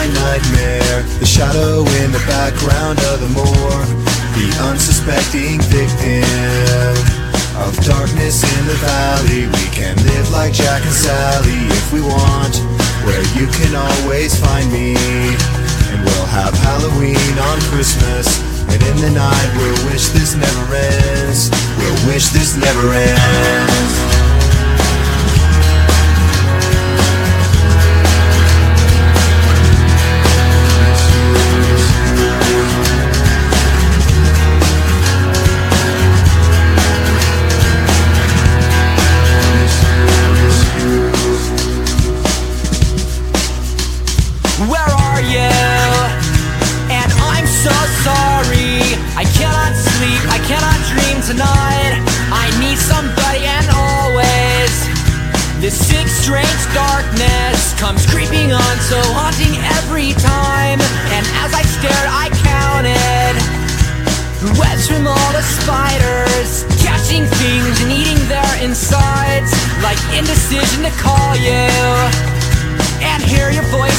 my nightmare. The shadow in the background of the moor. The unsuspecting victim of darkness in the valley. We can live like Jack and Sally if we want. Where you can always find me. And we'll have Halloween on Christmas. And in the night we'll wish this never ends. We'll wish this never ends. Sorry. I cannot sleep, I cannot dream tonight.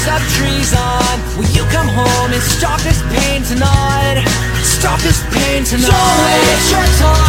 Your voice of treason. Will you come home and stop this pain tonight? Stop this pain tonight. Don't waste your time